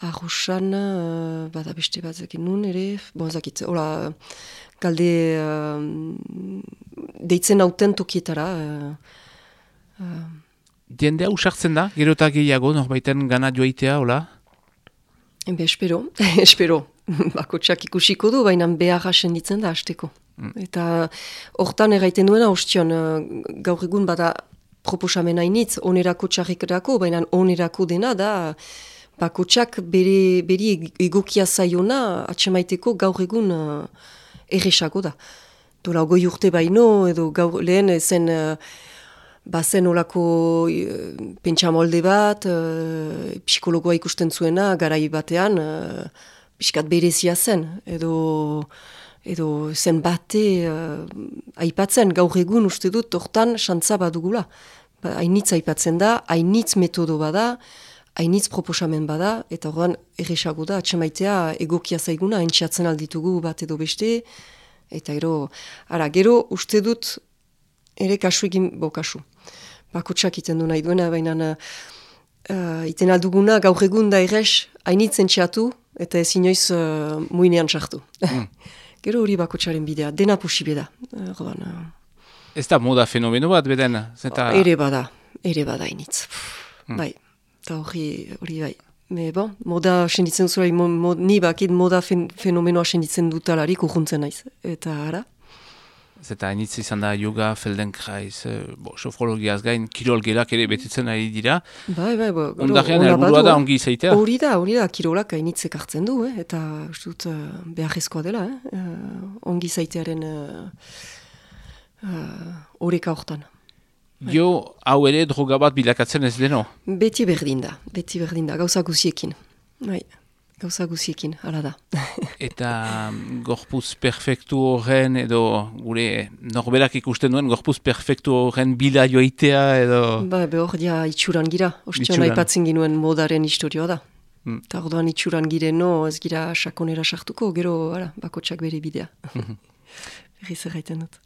arrosan uh, bada beste bat zakin nun ere bon zakit hola galde uh, deitzen hauten tokietara uh, Jendea usartzen da, gero eta gehiago norbaiten gana joaitea, hola? Be, espero, espero. Bakotsak ikusiko du, baina beharra senditzen da hasteko. Eta hortan erraiten duena, ostion, eh, gaur egun bada proposamen hainitz, onerako txarrikerako, baina onerako dena da bakotsak bere, beri eg- egokia zaiona atxemaiteko gaur egun uh, erresago da. Dola goi urte baino, edo gaur lehen zen uh, bazen olako uh, pentsamolde bat, uh, psikologoa ikusten zuena, garai batean, uh, pixkat berezia zen, edo edo zen bate uh, aipatzen gaur egun uste dut hortan xantza badugula. Ba, hainitz aipatzen da, hainitz metodo bada, hainitz proposamen bada, eta horren erresago da, atxemaitea egokia zaiguna, entxatzen alditugu bat edo beste, eta gero, ara, gero uste dut ere kasu egin, bo kasu. Bakotsak iten du nahi duena, baina uh, iten alduguna gaur egun da erres, hainitz entxatu, eta ez inoiz uh, muinean sartu. gero hori bakotsaren bidea, dena posible da. Uh, Ez da moda fenomeno bat, beden? Zeta... Ere bada, ere bada initz. Bai, eta hori, hori bai. Me, bon, moda senditzen zura, mo, mo, ni bakit moda fen, fenomenoa senditzen dutalarik urruntzen naiz. Eta ara, Zeta hainitz izan da yoga, feldenkrais, eh, bo, sofrologiaz gain, kirol gelak ere betetzen ari dira. bai, bai, gero, Ondarean helburua da ongi izaitea. Hori da, hori da, kirolak hainitzek hartzen du, eh? eta dut uh, beharrezkoa dela, eh? uh, ongi zaitearen uh, uh, hortan. Jo, hau ere droga bat bilakatzen ez deno. Beti berdin da, beti berdin da, gauza guziekin. Bai, gauza guziekin, hala da. Eta mm, gorpuz perfektu horren edo gure norberak ikusten duen gorpuz perfektu horren bila joitea edo... Ba, behor dia itxuran gira. Itxuran. aipatzen ginuen modaren historioa da. Mm. Eta orduan itxuran gireno ez gira sakonera sartuko, gero ara, bakotsak bere bidea. Mhm. Berriz erraiten dut.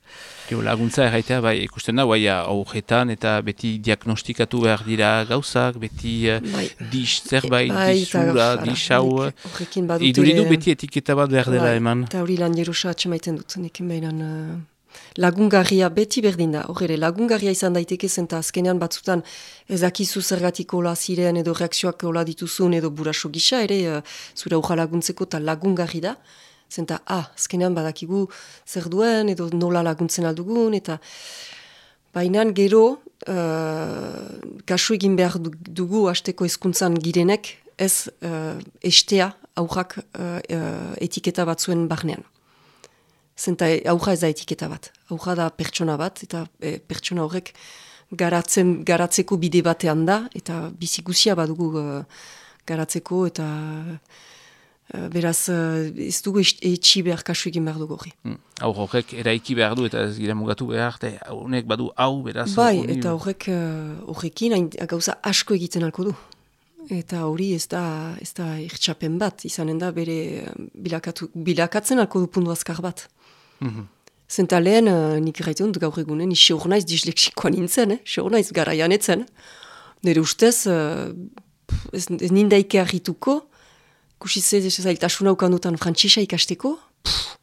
Jo, laguntza erraitea, bai, ikusten da, bai, aurretan eta beti diagnostikatu behar dira gauzak, beti uh, Bai. dis zerbait, Bai, eta disura, ara, dis hau... nik Horrekin badut Iduridu beti etiketa bat behar dela Bai, eman. Eta hori lan jerosa atxemaiten dut, nekin behinan uh, lagungarria beti berdin da. Hor ere, lagungarria izan daiteke zen, eta azkenean batzutan ezakizu zergatik hola ziren edo reakzioak hola dituzun edo buraso gisa ere uh, zure aurra laguntzeko eta lagungarri da. Zenta, ah, azkenean badakigu zer duen edo nola laguntzen aldugun eta Baina gero, uh, kasu egin behar du- dugu hasteko hezkuntzan girenek, ez uh, estea aurrak uh, etiketa batzuen barnean. Zenta aurra ez da etiketa bat. Aurra da pertsona bat, eta e, pertsona horrek garatzen, garatzeko bide batean da, eta bizikusia badugu uh, garatzeko, eta uh, beraz ez dugu etxi behar kasu egin behar dugu horri. Mm. Aur horrek eraiki behar du eta ez gira mugatu behar, eta honek badu hau, beraz... Bai, honi- eta horrek horrekin hain gauza asko egiten alko du. Eta hori ez da, ez da irtxapen bat, izanen da bere bilakatu, bilakatzen alko du pundu azkar bat. Mhm. Zenta lehen, nik gaiten dut gaur egunen, ni seur naiz disleksikoan nintzen, eh? seur naiz garaian etzen. Nire ustez, uh, ez, ez nindaike harrituko, kusi ze zailtasuna ukandutan frantsesa ikasteko, pff,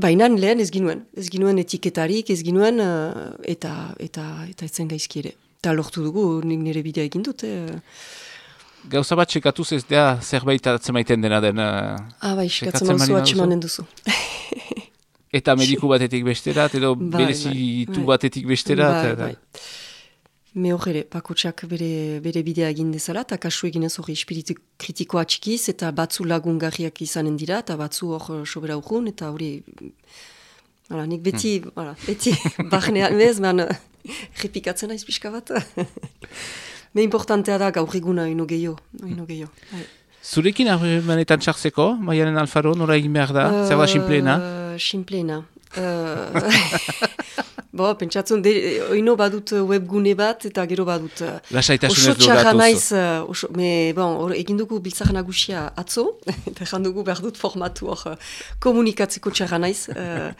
Baina lehen ez ginuen, ez ginuen etiketarik, ez ginuen, uh, eta, eta, eta etzen gaizki ere. Eta lortu dugu, nik nire bidea egin dut. Eh. Gauza bat txekatuz ez da zerbait atzemaiten dena den... eh, Ah, bai, Txekatzen mauzu baduzu? atxemanen duzu. Eta mediku batetik besterat, edo Bai, berezitu bai, bai. batetik besterat. Bai, bai. Me hor ere, bakotsak bere, bere bidea egin dezala, eta kasu eginez hori espiritu kritikoa txikiz, eta batzu lagungarriak izanen dira, eta batzu hor eh, sobera urrun, eta hori... Hala, nik beti, Hmm. hala, beti, barnean bez, man, repikatzen naiz pixka bat. Me importantea da gaur eguna ino gehiago, ino gehiago. Bai. Zurekin manetan txartzeko, Maialen Alfaro, nora egin behar da, zer da sinpleena? Uh, Sinpleena. Uh, bo, pentsatzen, de, oino badut webgune bat, eta gero badut... uh, Lasaitasunez Oso txarra loratuz. naiz, uh, oso, me, bon, hor, egin dugu biltzak nagusia atzo, eta egin dugu behar dut formatu hor komunikatzeko txarra naiz. Uh,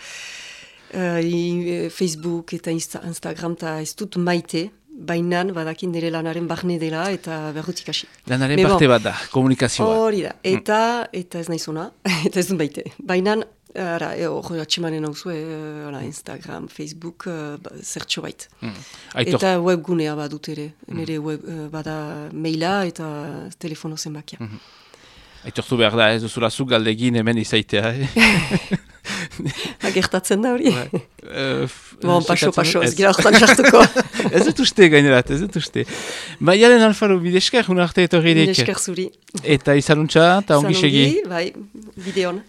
uh, Facebook eta Insta, Instagram eta ez dut maite, bainan badakin nire lanaren barne dela eta berrutik hasi. Lanaren Me bon. parte bat da, komunikazioa. Hori da, eta, eta ez naiz ona, eta ez dut baite. Baina, ara, e, hor atxemanen hau zuen, Instagram, Facebook, uh, ba, zertxo bait. Mm. Aitor, Eta webgunea badut ere, nire web, eh, bada maila eta telefono zenbakia. aitortu behar da, ez duzula zu galdegin hemen izaitea. Eh? Agertatzen da hori? Bai. Uh, Bon, paso, paso, ez gira hortan sartuko. Ez dut uste gainerat, ez dut uste. Maialen Alfaro, bidesker, hun arte etorririk. Esker zuri. Eta izanuntza, eta ongi segi. Bai, bideon.